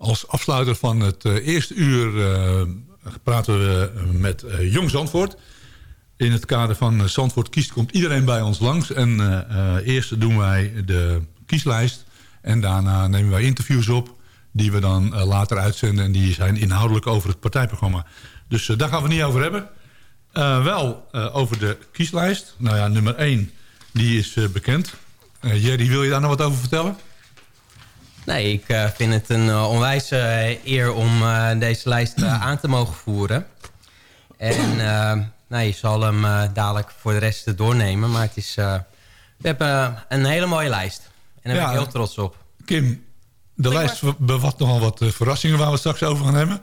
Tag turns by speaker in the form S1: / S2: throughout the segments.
S1: Als afsluiter van het eerste uur praten we met Jong Zandvoort. In het kader van Zandvoort kiest komt iedereen bij ons langs. En eerst doen wij de kieslijst. En daarna nemen wij interviews op die we dan later uitzenden. En die zijn inhoudelijk over het partijprogramma. Dus daar gaan we niet over hebben. wel over de kieslijst. Nou ja, nummer 1 die is bekend. Jerry, wil je daar nog wat over vertellen?
S2: Nee, ik uh, vind het een uh, onwijs uh, eer om deze lijst aan te mogen voeren. En nou, je zal hem dadelijk voor de rest doornemen. Maar het is, we hebben een hele mooie lijst. En daar ben ik heel trots op.
S1: Kim, de lijst bevat nogal wat verrassingen waar we het straks over gaan hebben.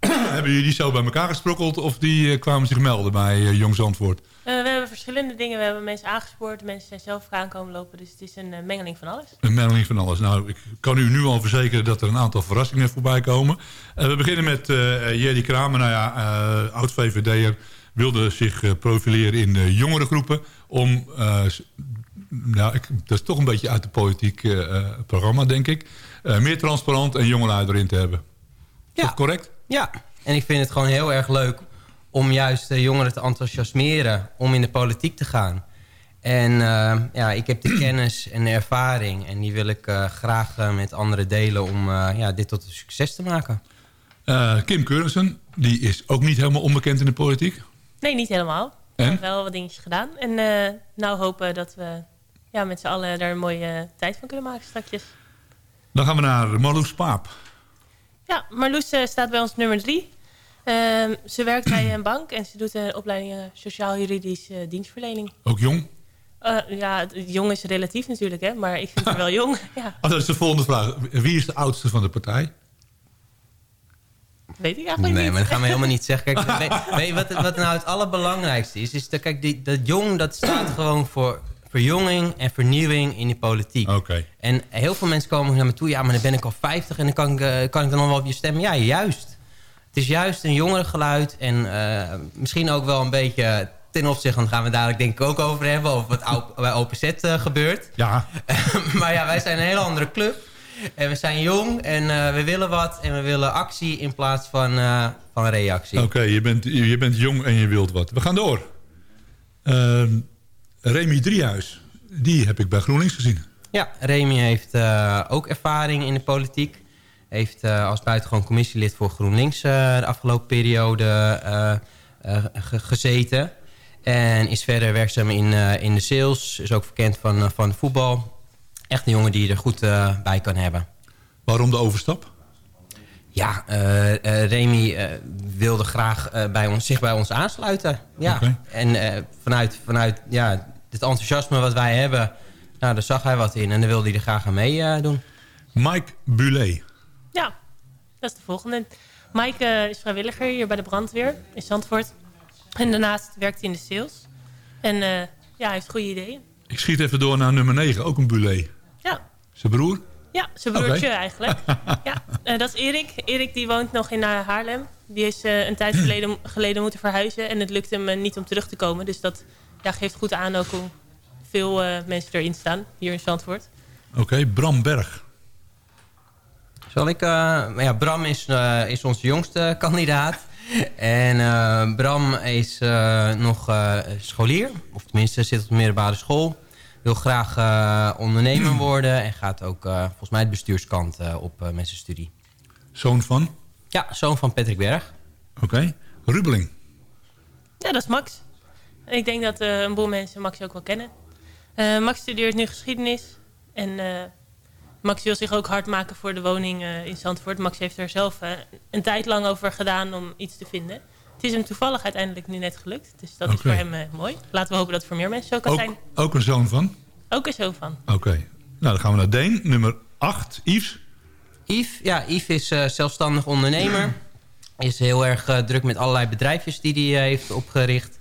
S1: hebben jullie zo bij elkaar gesprokkeld of die kwamen zich melden bij Jong Zandvoort?
S3: Uh, we hebben verschillende dingen. We hebben mensen aangespoord. Mensen zijn zelf aankomen lopen. Dus het is een uh, mengeling van alles.
S1: Een mengeling van alles. Nou, ik kan u nu al verzekeren dat er een aantal verrassingen voorbij komen. Uh, we beginnen met Jerry Kramer. Nou ja, oud-VVD'er wilde zich profileren in de jongere groepen. Om, nou, ik, dat is toch een beetje uit de politiek programma, denk ik. meer transparant en jongeren erin te hebben. Is ja. dat correct?
S2: Ja, en ik vind het gewoon heel erg leuk om juist de jongeren te enthousiasmeren om in de politiek te gaan. En uh, ja, ik heb de kennis en de ervaring en die wil ik uh, graag uh, met anderen delen om ja, dit tot een succes te maken.
S1: Kim Keurensen, die is ook niet helemaal onbekend in de politiek?
S3: Nee, niet helemaal. We hebben wel wat dingetjes gedaan. En nou hopen dat we ja, met z'n allen daar een mooie tijd van kunnen maken straks.
S1: Dan gaan we naar Marloes Paap.
S3: Ja, Marloes staat bij ons nummer drie. Ehm, ze werkt bij een bank en ze doet een opleiding sociaal-juridische dienstverlening.
S1: Ook jong?
S3: Uh, ja, jong is relatief natuurlijk, hè, maar ik vind haar wel jong. Ja.
S1: Oh, dat is de volgende vraag. Wie is de oudste van de partij?
S3: Weet ik eigenlijk
S2: nee,
S3: niet.
S2: maar dat gaan we helemaal niet zeggen. Kijk, weet, wat, wat nou het allerbelangrijkste is? is dat, kijk, die, dat jong dat staat gewoon voor verjonging en vernieuwing in die politiek.
S1: Oké.
S2: En heel veel mensen komen naar me toe. Ja, maar dan ben ik al 50 en dan kan ik, kan ik dan nog wel op je stemmen. Ja, juist. Het is juist een jongere geluid en uh, misschien ook wel een beetje ten opzichte, gaan we dadelijk denk ik ook over hebben, over wat bij OPZ uh, eh, gebeurt.
S1: Ja.
S2: maar ja, wij zijn een hele andere club. En we zijn jong en uh, we willen wat en we willen actie in plaats van, van reactie.
S1: Oké, je, bent, je bent jong en je wilt wat. We gaan door. Ehm, Remy Driehuis, die heb ik bij GroenLinks gezien.
S2: Ja, Remy heeft ook ervaring in de politiek. Heeft uh, als buitengewoon commissielid voor GroenLinks uh, de afgelopen periode uh, gezeten. En is verder werkzaam in, in de sales. Is ook bekend van, van voetbal. Echt een jongen die je er goed bij kan hebben.
S1: Waarom de overstap?
S2: Ja, Remy wilde graag bij ons, zich bij ons aansluiten. Ja. Okay. En vanuit, vanuit ja, het enthousiasme wat wij hebben... Nou, daar zag hij wat in en daar wilde hij er graag aan meedoen.
S1: Mike Bulet.
S3: Dat is de volgende. Maaike eh, is vrijwilliger hier bij de brandweer in Zandvoort. En daarnaast werkt hij in de sales. En uh, ja, hij heeft goede ideeën.
S1: Ik schiet even door naar nummer 9, ook een bulet.
S3: Ja.
S1: Zijn broer?
S3: Ja, zijn broertje eigenlijk. ja, uh, dat is Erik. Erik die woont nog in Haarlem. Die is uh, een tijd geleden, geleden moeten verhuizen. En het lukt hem niet om terug te komen. Dus dat ja, geeft goed aan ook hoe veel mensen erin staan hier in Zandvoort.
S1: Oké, okay, Bram Berg.
S2: Zal ik... Uh, ja, Bram is, uh, is onze jongste kandidaat. En uh, Bram is nog scholier. Of tenminste zit op de middelbare school. Wil graag ondernemer worden. En gaat ook volgens mij de bestuurskant op met zijn studie.
S1: Zoon van?
S2: Ja, zoon van Patrick Berg.
S1: Oké. Okay. Rubeling?
S3: Ja, dat is Max. Ik denk dat een boel mensen Max ook wel kennen. Max studeert nu geschiedenis. En Max wil zich ook hard maken voor de woning uh, in Zandvoort. Max heeft er zelf uh, een tijd lang over gedaan om iets te vinden. Het is hem toevallig uiteindelijk nu net gelukt. Dus dat is voor hem uh, mooi. Laten we hopen dat het voor meer mensen zo kan
S1: ook,
S3: zijn.
S1: Ook een zoon van?
S3: Ook een zoon van.
S1: Oké. Nou, dan gaan we naar Deen. Nummer 8, Yves.
S2: Yves, ja, Yves is zelfstandig ondernemer. Is heel erg druk met allerlei bedrijfjes die hij heeft opgericht.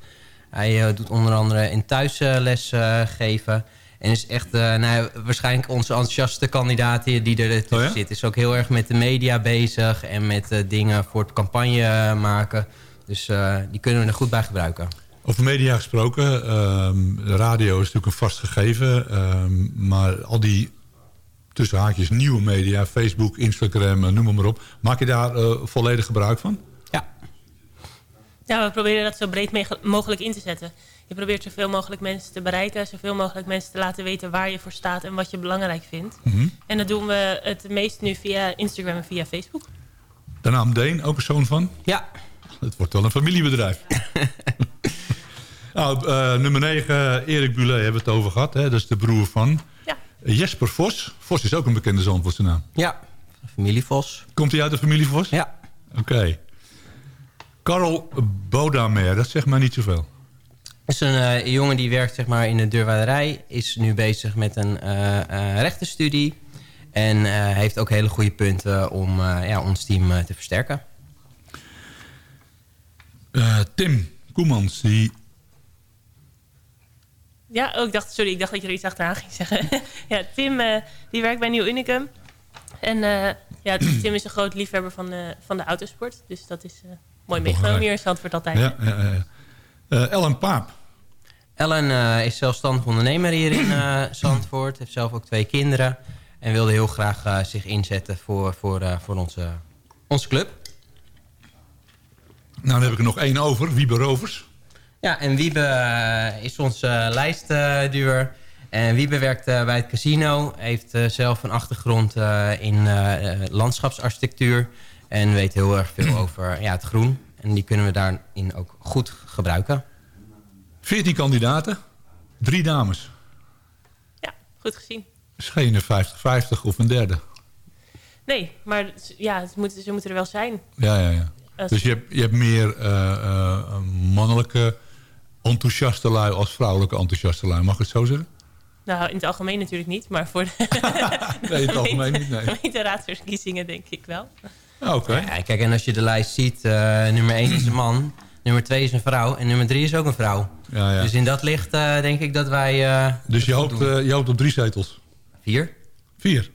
S2: Hij doet onder andere in thuisles geven... En is echt uh, nou, waarschijnlijk onze enthousiaste kandidaat die, die er tussen oh zit. Is ook heel erg met de media bezig en met uh, dingen voor het campagne maken. Dus uh, die kunnen we er goed bij gebruiken.
S1: Over media gesproken, um, de radio is natuurlijk een vast gegeven. Um, maar al die tussen haakjes nieuwe media, Facebook, Instagram, eh, noem maar op. Maak je daar eh, volledig gebruik van?
S3: Ja. We proberen dat zo breed mogelijk in te zetten. Je probeert zoveel mogelijk mensen te bereiken, zoveel mogelijk mensen te laten weten waar je voor staat en wat je belangrijk vindt.
S1: Mhm.
S3: En dat doen we het meest nu via Instagram en via Facebook.
S1: De naam Deen, ook een zoon van?
S2: Ja.
S1: Het wordt wel een familiebedrijf. nou, uh, nummer 9, Erik Bulet hebben we het over gehad. Hè? Dat is de broer van
S3: ja.
S1: Jesper Vos. Vos is ook een bekende Zandvoortse naam.
S2: Ja, familie Vos.
S1: Komt hij uit de familie Vos?
S2: Ja.
S1: Oké. Okay. Karel Bodamer, dat zegt maar niet zoveel.
S2: is een uh, jongen die werkt zeg maar, in de deurwaarderij. Is nu bezig met een uh, rechtenstudie. En heeft ook hele goede punten om ja, ons team te versterken.
S1: Tim Koemans, die...
S3: Ja, oh, ik dacht, sorry, ik dacht dat je er iets achteraan ging zeggen. ja, Tim die werkt bij Nieuw Unicum. En ja, Tim is een groot liefhebber van, van de autosport. Dus dat is mooi meegenomen hier in Zandvoort altijd.
S1: Ja, ja, ja. Ellen Paap,
S2: Ellen uh, is zelfstandig ondernemer hier in uh, Zandvoort. Heeft zelf ook twee kinderen. En wilde heel graag uh, zich inzetten voor, voor, voor onze, onze club.
S1: Nou, dan heb ik er nog één over. Wiebe Rovers.
S2: Ja, en Wiebe is onze lijstduur. En Wiebe werkt bij het casino. Heeft zelf een achtergrond in landschapsarchitectuur. En weet heel erg veel over ja, het groen. En die kunnen we daarin ook goed gebruiken.
S1: 14 kandidaten, drie dames.
S3: Ja, goed gezien.
S1: is geen 50-50 of een derde.
S3: Nee, maar ja, het moet, ze moeten er wel zijn.
S1: Ja, ja, ja.
S3: Als
S1: Dus je hebt, je hebt meer uh, uh, mannelijke enthousiaste lui als vrouwelijke enthousiaste lui. Mag ik het zo zeggen?
S3: Nou, in het algemeen natuurlijk niet, maar voor de,
S1: nee, in het algemeen niet, nee.
S3: gemeenteraadsverkiezingen denk ik wel.
S1: Oké. Okay.
S2: Ja, kijk, en als je de lijst ziet, uh, nummer 1 is een man, nummer 2 is een vrouw en nummer 3 is ook een vrouw.
S1: Ja, ja.
S2: Dus in dat licht uh, denk ik dat wij... Uh,
S1: dus je hoopt, je hoopt op drie zetels?
S2: Vier.
S1: Vier.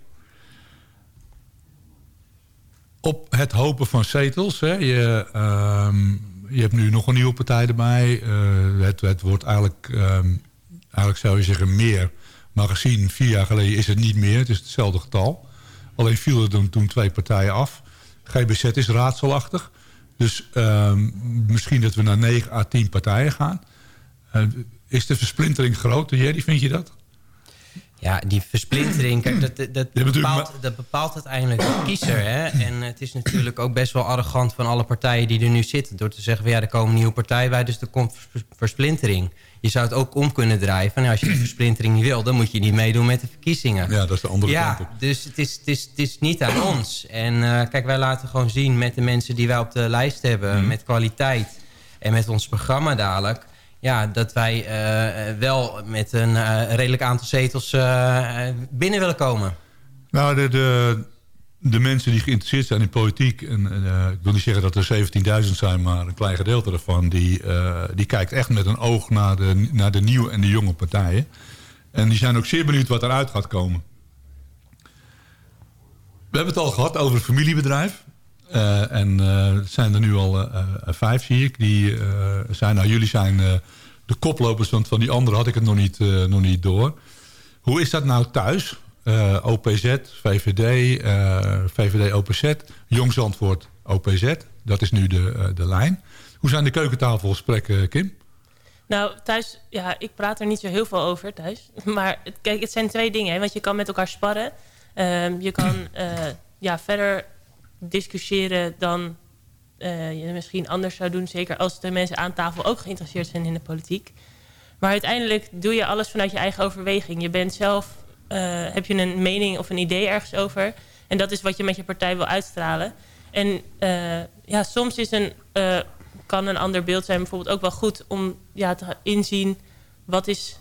S1: Op het hopen van zetels. Hè, je, um, je hebt nu nog een nieuwe partij erbij. het, het wordt eigenlijk, um, eigenlijk zou je zeggen meer. Maar gezien vier jaar geleden is het niet meer. Het is hetzelfde getal. Alleen viel er toen, toen twee partijen af. GBZ is raadselachtig. Dus um, misschien dat we naar 9 à 10 partijen gaan. Uh, is de versplintering groot? Jerry, vind je dat?
S2: Ja, die versplintering, kijk, dat, dat, bepaalt, dat bepaalt uiteindelijk de kiezer. Hè? En het is natuurlijk ook best wel arrogant van alle partijen die er nu zitten. Door te zeggen, van, ja, er komen nieuwe partijen bij, dus er komt versplintering. Je zou het ook om kunnen draaien. Van, als je de versplintering niet wil, dan moet je niet meedoen met de verkiezingen.
S1: Ja, dat is de andere
S2: ja,
S1: kant op.
S2: Dus het is, het, is, het is niet aan ons. En uh, kijk, wij laten gewoon zien met de mensen die wij op de lijst hebben... Mm. met kwaliteit en met ons programma dadelijk... Ja, dat wij uh, wel met een uh, redelijk aantal zetels binnen willen komen.
S1: Nou, de, de, de mensen die geïnteresseerd zijn in politiek... en ik wil niet zeggen dat er 17.000 zijn... maar een klein gedeelte daarvan... Die, die kijkt echt met een oog naar de, naar de nieuwe en de jonge partijen. En die zijn ook zeer benieuwd wat eruit gaat komen. We hebben het al gehad over het familiebedrijf. Uh, en het zijn er nu al vijf, zie ik. Die zijn, nou, jullie zijn de koplopers, want van die anderen had ik het nog niet, nog niet door. Hoe is dat nou thuis? OPZ, VVD, VVD OPZ, Jong Zandvoort OPZ. Dat is nu de, de lijn. Hoe zijn de keukentafelgesprekken, Kim?
S3: Nou, thuis, ja, ik praat er niet zo heel veel over thuis. Maar kijk, het zijn twee dingen. Hè, want je kan met elkaar sparren. Uh, je kan uh, ja, verder discussiëren dan uh, je misschien anders zou doen. Zeker als de mensen aan tafel ook geïnteresseerd zijn in de politiek. Maar uiteindelijk doe je alles vanuit je eigen overweging. Je bent zelf, heb je een mening of een idee ergens over. En dat is wat je met je partij wil uitstralen. En ja, soms is een, kan een ander beeld zijn bijvoorbeeld ook wel goed om ja, te inzien... wat is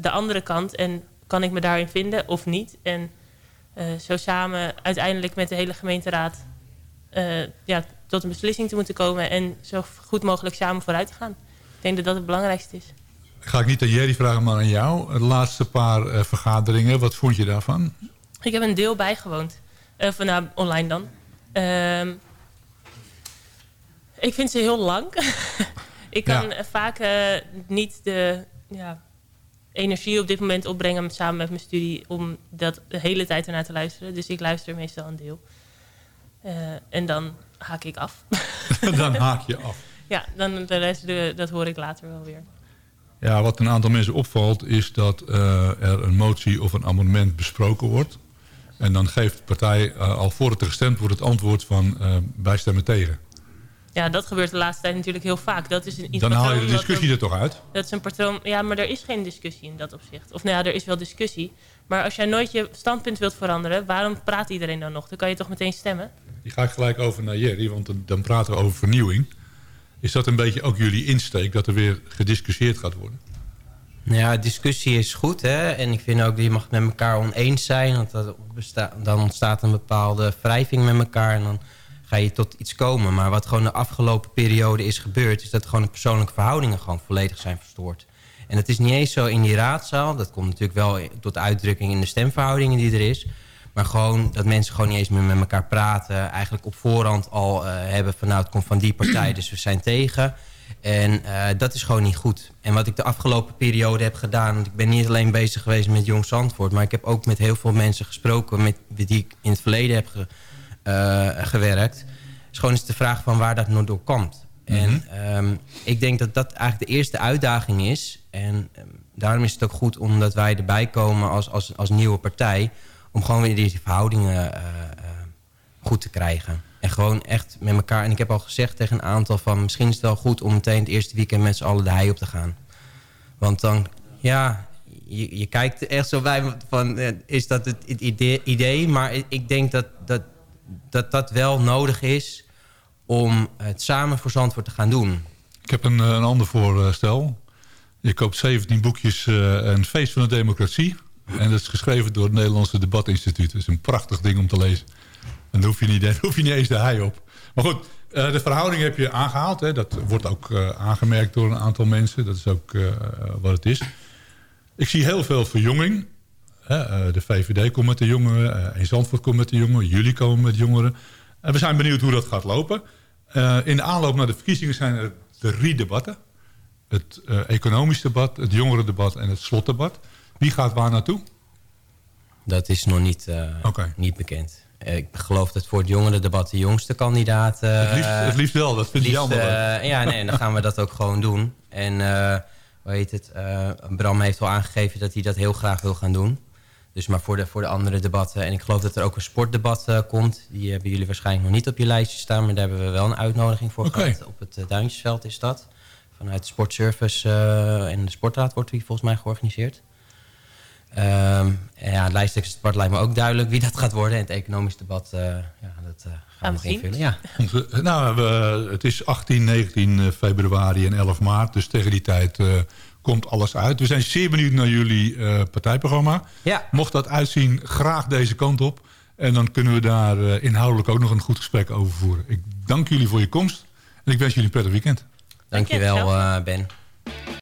S3: de andere kant en kan ik me daarin vinden of niet. En zo samen uiteindelijk met de hele gemeenteraad ja, tot een beslissing te moeten komen... en zo goed mogelijk samen vooruit te gaan. Ik denk dat dat het belangrijkste is.
S1: Ga ik niet aan Jerry vragen, maar aan jou. De laatste paar uh, vergaderingen, wat vond je daarvan?
S3: Ik heb een deel bijgewoond. Uh, van, nou, online dan. Uh, ik vind ze heel lang. ik kan ja. vaak niet de... Ja, energie op dit moment opbrengen samen met mijn studie om dat de hele tijd ernaar te luisteren. Dus ik luister meestal een deel. En dan haak ik af.
S1: dan haak je af.
S3: Ja, dan de rest de, dat hoor ik later wel weer.
S1: Ja, wat een aantal mensen opvalt is dat uh, er een motie of een amendement besproken wordt. En dan geeft de partij uh, al voor het er gestemd wordt het antwoord van uh, wij stemmen tegen.
S3: Ja, dat gebeurt de laatste tijd natuurlijk heel vaak. Dat is een, iets
S1: dan haal je de discussie er, er toch uit?
S3: Dat is een patroon. Ja, maar er is geen discussie in dat opzicht. Of nou ja, er is wel discussie. Maar als jij nooit je standpunt wilt veranderen, waarom praat iedereen dan nog? Dan kan je toch meteen stemmen?
S1: Die ga ik gelijk over naar Jerry, want dan praten we over vernieuwing. Is dat een beetje ook jullie insteek, dat er weer gediscussieerd gaat worden?
S2: Ja, discussie is goed. Hè? En ik vind ook dat je mag met elkaar oneens zijn. Want dat dan ontstaat een bepaalde wrijving met elkaar. En dan ga je tot iets komen. Maar wat gewoon de afgelopen periode is gebeurd... is dat gewoon de persoonlijke verhoudingen gewoon volledig zijn verstoord. En het is niet eens zo in die raadzaal. Dat komt natuurlijk wel tot uitdrukking in de stemverhoudingen die er is. Maar gewoon dat mensen gewoon niet eens meer met elkaar praten. Eigenlijk op voorhand al uh, hebben van nou het komt van die partij, dus we zijn tegen. En uh, dat is gewoon niet goed. En wat ik de afgelopen periode heb gedaan... want ik ben niet alleen bezig geweest met Jong Zandvoort... maar ik heb ook met heel veel mensen gesproken... met die ik in het verleden heb ge, uh, gewerkt. is gewoon eens de vraag van waar dat nou door komt. Mm -hmm. En um, ik denk dat dat eigenlijk de eerste uitdaging is. En um, daarom is het ook goed omdat wij erbij komen als, als, als nieuwe partij... om gewoon weer die verhoudingen uh, goed te krijgen. En gewoon echt met elkaar. En ik heb al gezegd tegen een aantal van... misschien is het wel goed om meteen het eerste weekend met z'n allen de hei op te gaan. Want dan, ja, je, je kijkt echt zo bij van... is dat het, het idee, idee? Maar ik denk dat dat, dat dat wel nodig is... om het samen voor Zandvoort te gaan doen.
S1: Ik heb een, een ander voorstel. Je koopt 17 boekjes uh, Een feest van de democratie. En dat is geschreven door het Nederlandse Debatinstituut. Dat is een prachtig ding om te lezen. En dan hoef je niet, hoef je niet eens de hei op. Maar goed, uh, de verhouding heb je aangehaald. Hè. Dat wordt ook uh, aangemerkt door een aantal mensen. Dat is ook uh, wat het is. Ik zie heel veel verjonging. De VVD komt met de jongeren. in Zandvoort komt met de jongeren. Jullie komen met jongeren. En we zijn benieuwd hoe dat gaat lopen. in de aanloop naar de verkiezingen zijn er drie debatten. Het economisch debat, het jongerendebat en het slotdebat. Wie gaat waar naartoe?
S2: Dat is nog niet, okay. niet bekend. Ik geloof dat voor het jongerendebat de jongste kandidaat... Uh,
S1: het, liefst, het, liefst, wel, dat vind ik jammer.
S2: Uh, ja, nee, dan gaan we dat ook gewoon doen. En uh, hoe heet het? Bram heeft al aangegeven dat hij dat heel graag wil gaan doen. Dus maar voor de, voor de andere debatten... en ik geloof dat er ook een sportdebat komt. Die hebben jullie waarschijnlijk nog niet op je lijstje staan... maar daar hebben we wel een uitnodiging voor okay. gehad. Op het Duintjesveld is dat. Vanuit sportservice en de sportraad wordt die volgens mij georganiseerd. Um, ja, het lijsttrekkersdebat lijkt me ook duidelijk wie dat gaat worden. En het economisch debat, uh, ja, dat uh, gaan we nog invullen. Ja.
S1: nou, we, het is 18, 19 februari en 11 maart. Dus tegen die tijd uh, komt alles uit. We zijn zeer benieuwd naar jullie partijprogramma.
S2: Ja.
S1: Mocht dat uitzien, graag deze kant op. En dan kunnen we daar inhoudelijk ook nog een goed gesprek over voeren. Ik dank jullie voor je komst. En ik wens jullie een prettig weekend.
S2: Dank je wel, Ben.